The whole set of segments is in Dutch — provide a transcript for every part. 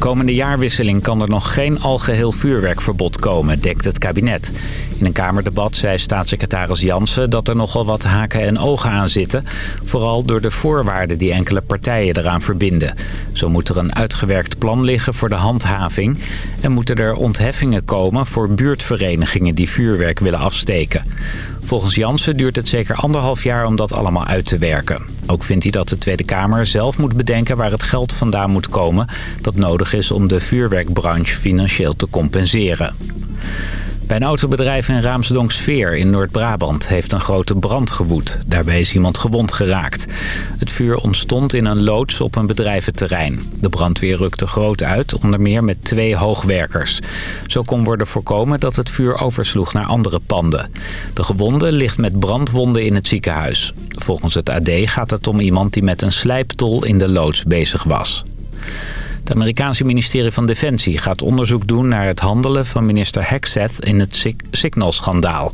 Komende jaarwisseling kan er nog geen algeheel vuurwerkverbod komen, dekt het kabinet. In een Kamerdebat zei staatssecretaris Jansen dat er nogal wat haken en ogen aan zitten. Vooral door de voorwaarden die enkele partijen eraan verbinden. Zo moet er een uitgewerkt plan liggen voor de handhaving. En moeten er ontheffingen komen voor buurtverenigingen die vuurwerk willen afsteken. Volgens Jansen duurt het zeker anderhalf jaar om dat allemaal uit te werken. Ook vindt hij dat de Tweede Kamer zelf moet bedenken waar het geld vandaan moet komen... dat nodig is om de vuurwerkbranche financieel te compenseren. Bij een autobedrijf in Raamsdonksveer in Noord-Brabant heeft een grote brand gewoed. Daarbij is iemand gewond geraakt. Het vuur ontstond in een loods op een bedrijventerrein. De brandweer rukte groot uit, onder meer met twee hoogwerkers. Zo kon worden voorkomen dat het vuur oversloeg naar andere panden. De gewonde ligt met brandwonden in het ziekenhuis. Volgens het AD gaat het om iemand die met een slijptol in de loods bezig was. Het Amerikaanse ministerie van Defensie gaat onderzoek doen naar het handelen van minister Hexeth in het Signal-schandaal.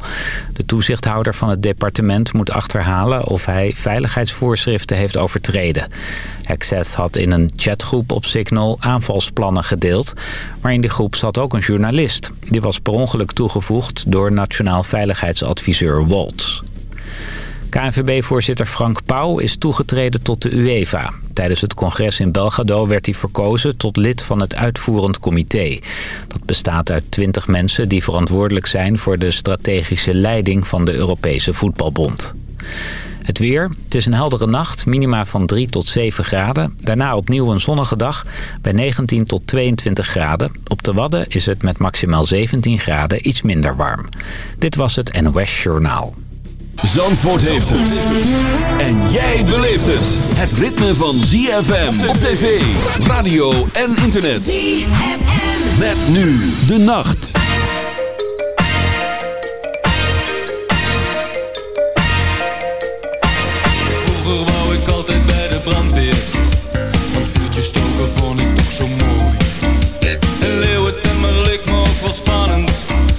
De toezichthouder van het departement moet achterhalen of hij veiligheidsvoorschriften heeft overtreden. Hexeth had in een chatgroep op Signal aanvalsplannen gedeeld, maar in die groep zat ook een journalist. Die was per ongeluk toegevoegd door nationaal veiligheidsadviseur Waltz. KNVB-voorzitter Frank Pauw is toegetreden tot de UEFA. Tijdens het congres in Belgrado werd hij verkozen tot lid van het uitvoerend comité. Dat bestaat uit 20 mensen die verantwoordelijk zijn voor de strategische leiding van de Europese Voetbalbond. Het weer. Het is een heldere nacht, minima van 3 tot 7 graden. Daarna opnieuw een zonnige dag bij 19 tot 22 graden. Op de Wadden is het met maximaal 17 graden iets minder warm. Dit was het NOS Journaal. Zandvoort heeft het. En jij beleeft het. Het ritme van ZFM op tv, radio en internet. ZFM. Met nu de nacht. Vroeger wou ik altijd bij de brandweer. Want vuurtjes stoken vond ik toch zo mooi. En leeuwentemmer leek me ook wel spannend.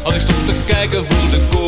Als ik stond te kijken voor de kooi.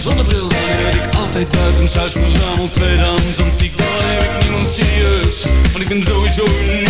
Zonnebril, dan ik altijd buiten huis verzameld. Tweedehands antiek, dan heb ik niemand serieus, want ik ben sowieso uniek.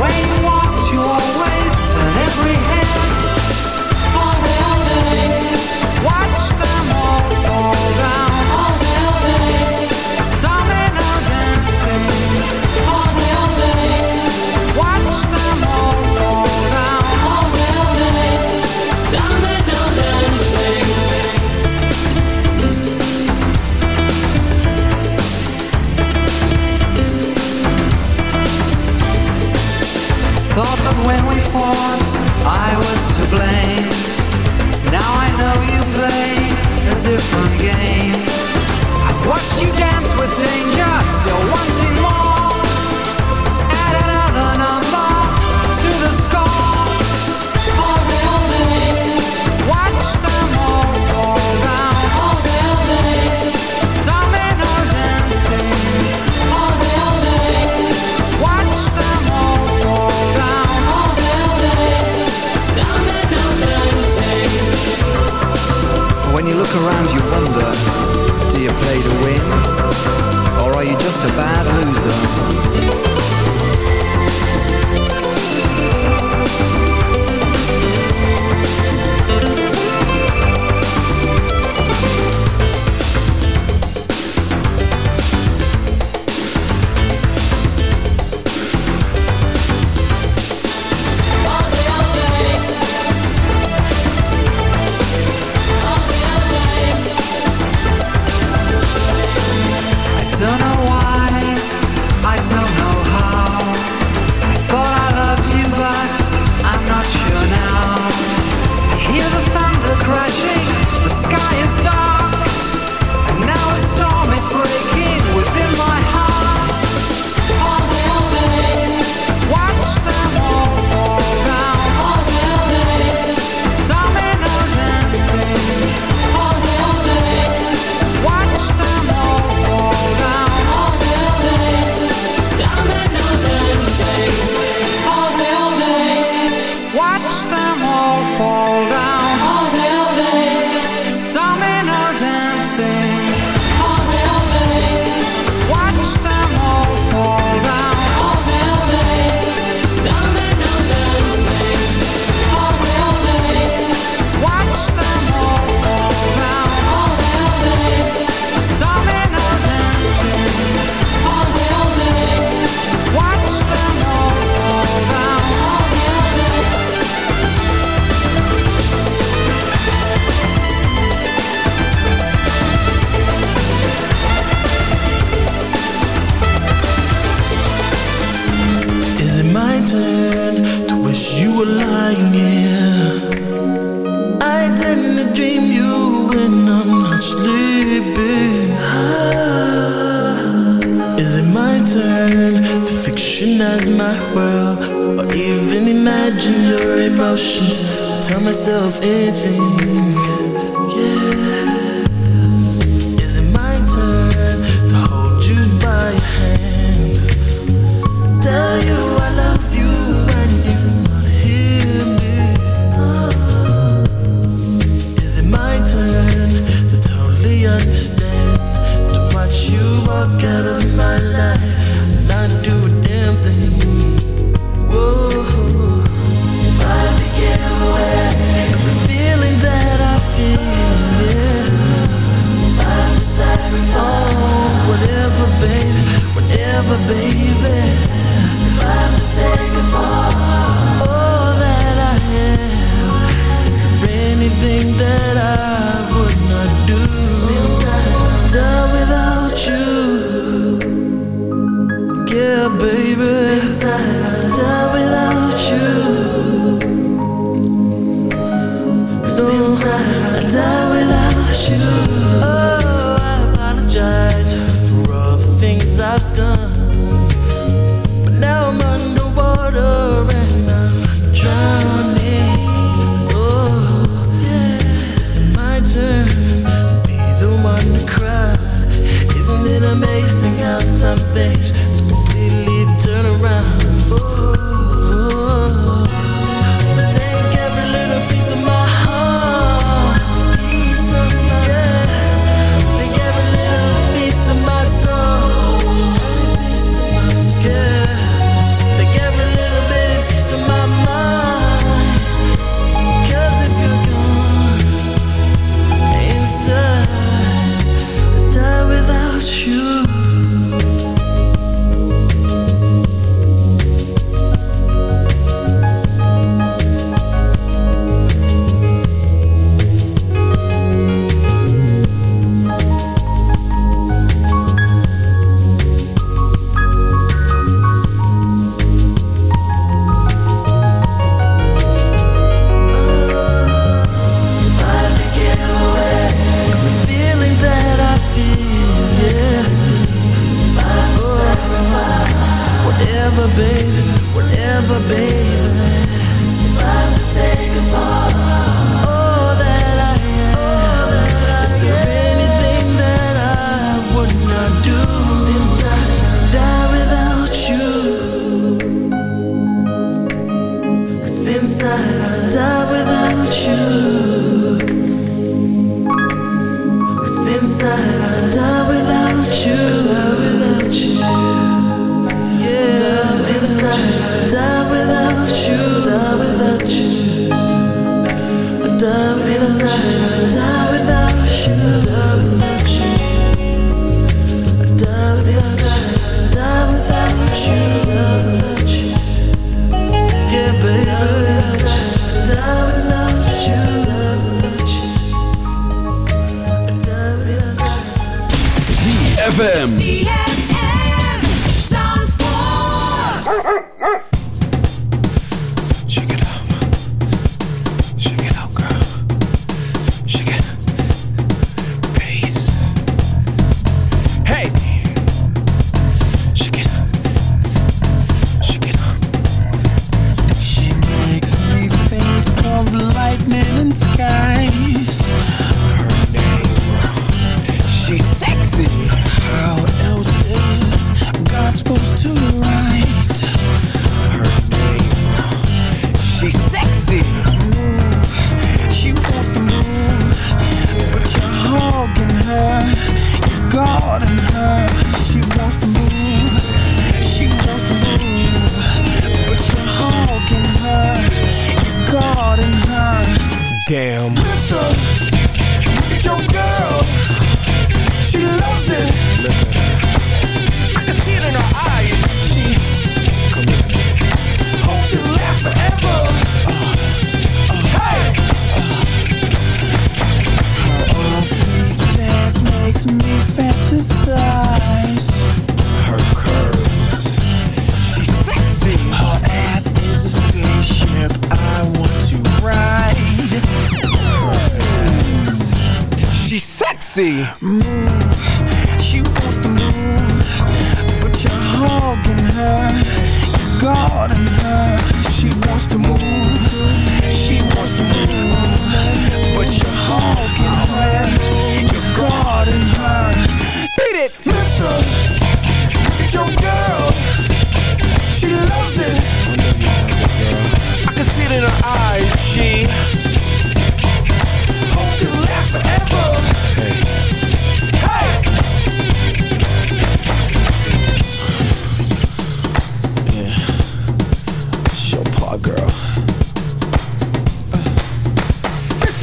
Wayne walked your waist and every hair. blame. Now I know you play a different game. I've watched you down. play to win? Or are you just a bad loser? as my world Or even imagine your emotions. Tell myself anything. Yeah. Is it my turn To hold you by your hands? Tell you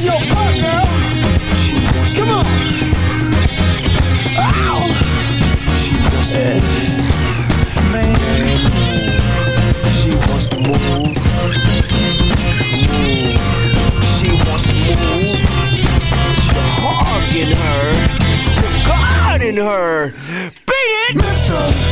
girl. Come on. Ow! Man, she wants to move. Move. She wants to move. Her. Her. Beat it, Mister.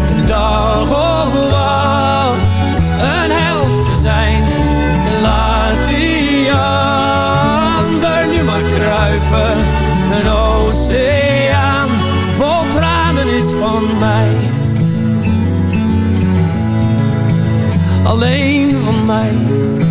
Alleen van mij.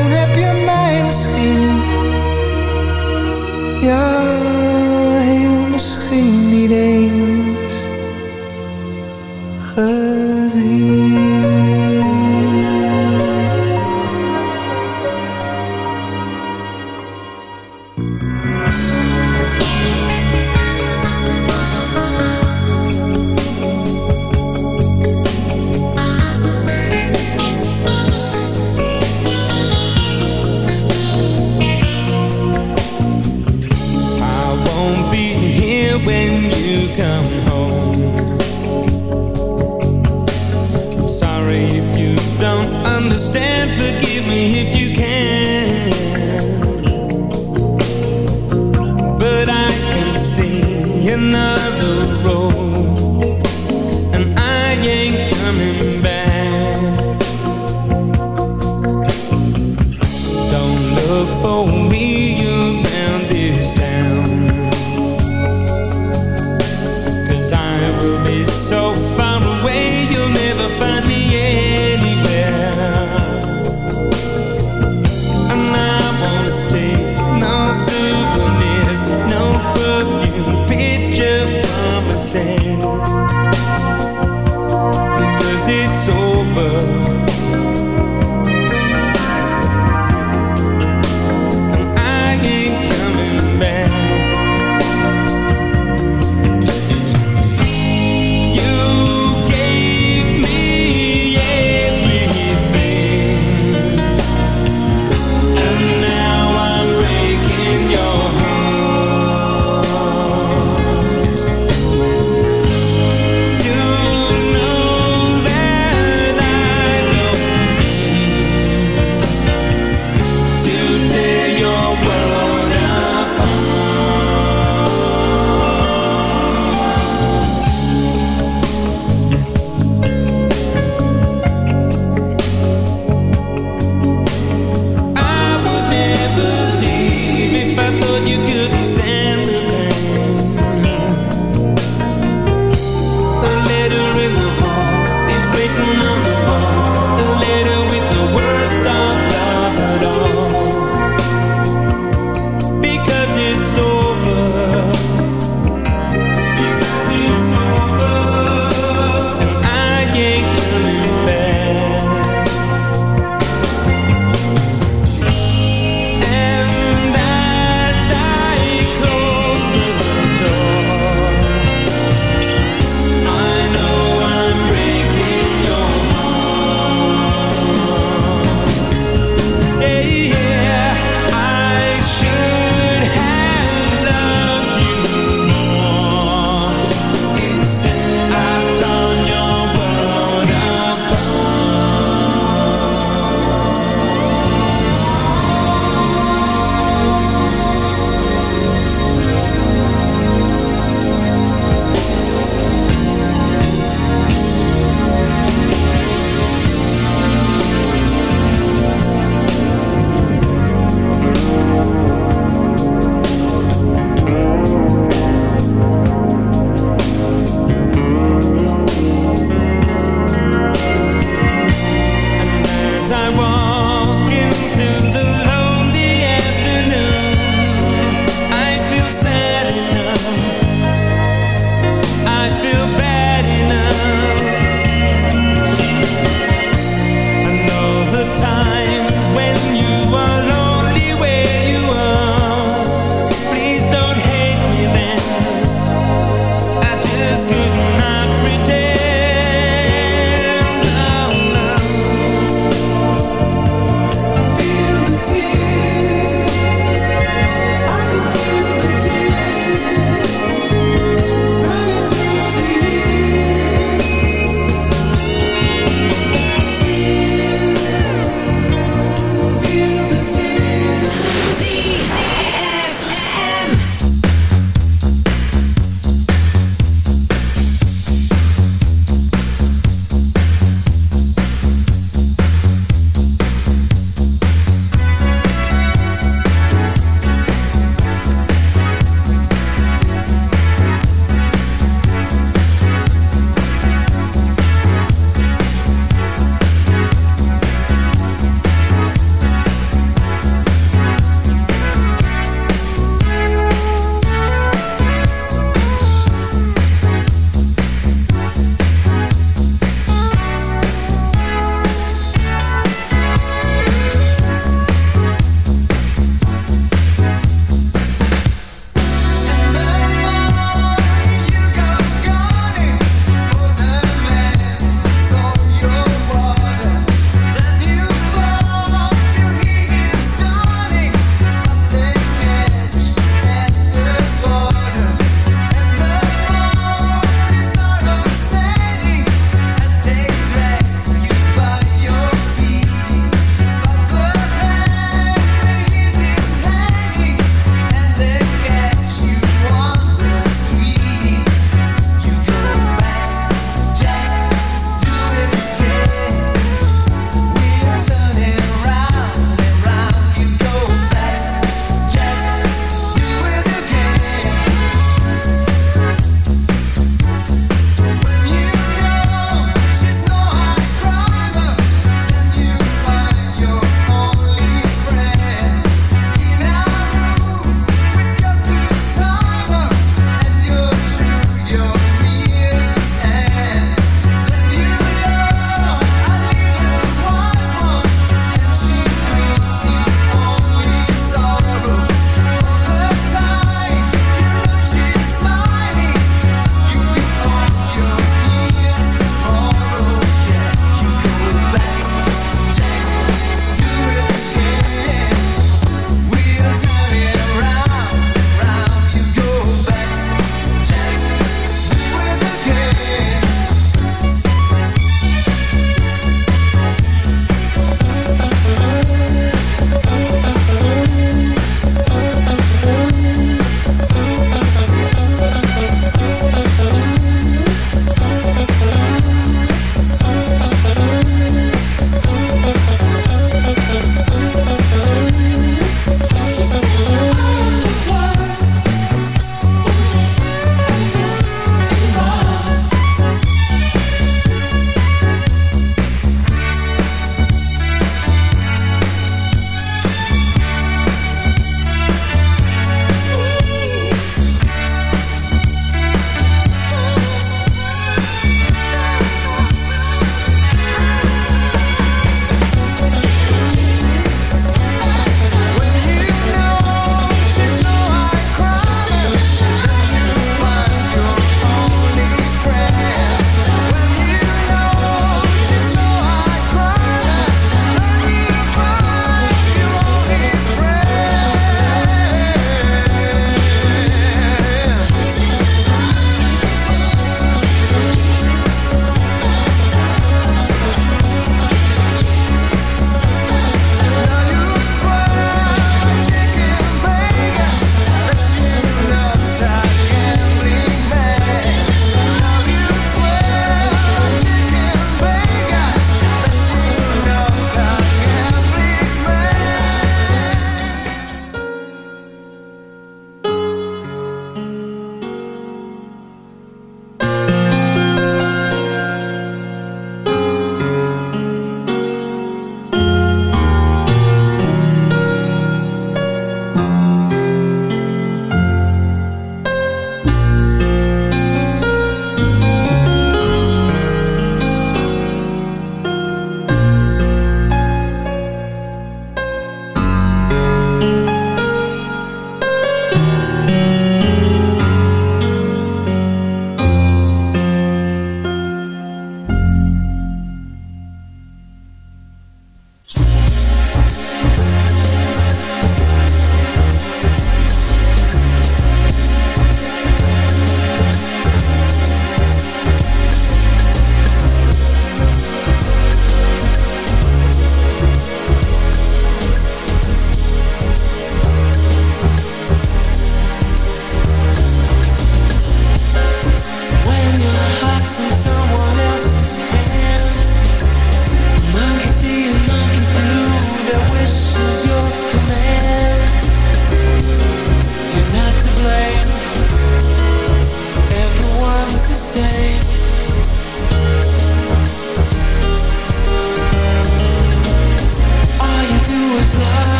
Ja, heel misschien niet eens